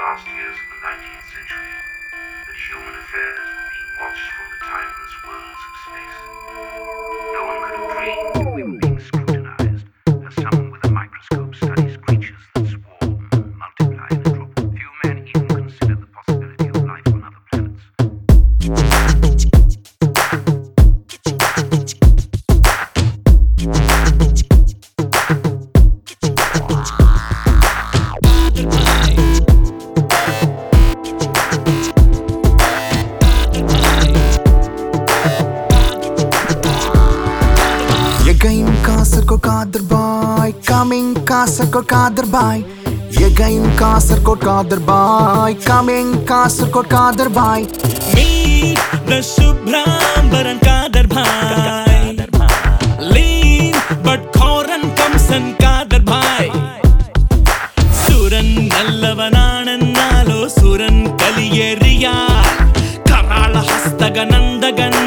last years of the 19th century that human affairs were being watched from the timeless worlds of space. No one could have dreamed that we were being scrutinized as someone with a microscope studies creatures that swarm, multiply, and drop. Few men even considered the possibility of life on other planets. Kasaragod Khader Bhai coming Kasaragod Khader Bhai again Kasaragod Khader Bhai coming Kasaragod Khader Bhai சுப்ராம்பரன் Kader பாய் லீன் பட் கோரன் கம்சன் காதர் பாய் சுரன் நல்லவனானன்னாலோ சுரன் கலியெறியா கராள ஹஸ்தக நந்தகன்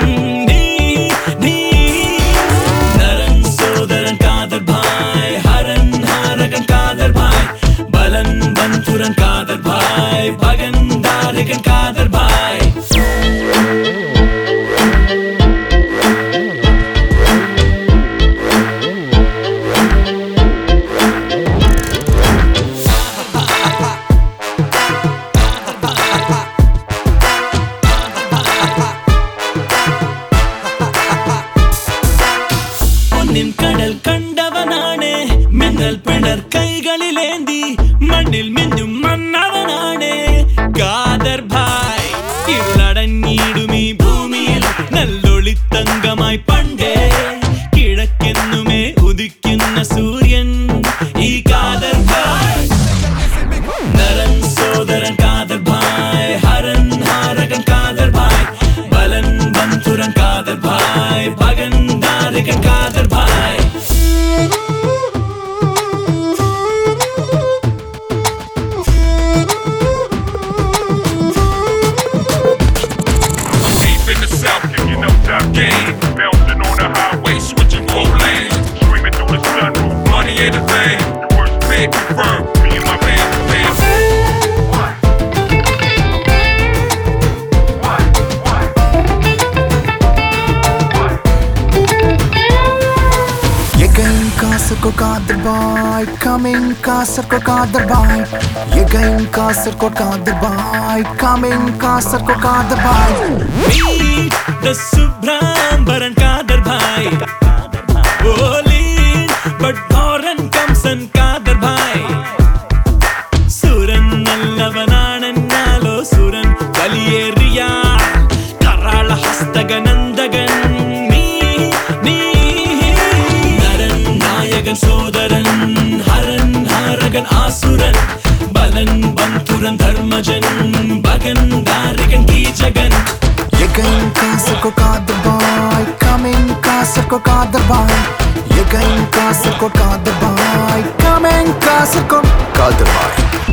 കണ്ടവനാണ് മിന്നൽ പിണർ കൈകളിലേന്തി മണ്ണിൽ മിന്നും മന്നവനാണ് കാദർ ഭായ് ഇരുളടഞ്ഞിടും ഈ ഭൂമിയിൽ നല്ലൊളിത്തങ്കമായി പണ്ടേ. കിഴക്കെന്നുമേ ഉദിക്കുന്ന സൂര്യൻ ഈ കാദർ ഭായ്. നരൻ Sodaran Kader bhai Haran ഹാരകൻ Kader bhai ബലൻ ബന്ധുരൻ Kader bhai Bhagan ദാരകൻ Kader Kadirbai coming Kasarkot Kadirbai ये game Kasarkot Kadirbai coming Kasarkot Kadirbai Meet the Subra மகன் சோதரன் ஹரன் ஹாரகன் ஆசுரன் பலன் பந்துரன் தர்மஜன் பகன் தாரகன் கீஜகன். எகன் காசுக்கு காது பாய் கமிங் காசுக்கு காது பாய் எகன் காசுக்கு காது பாய் கமிங் காசுக்கு காது பாய்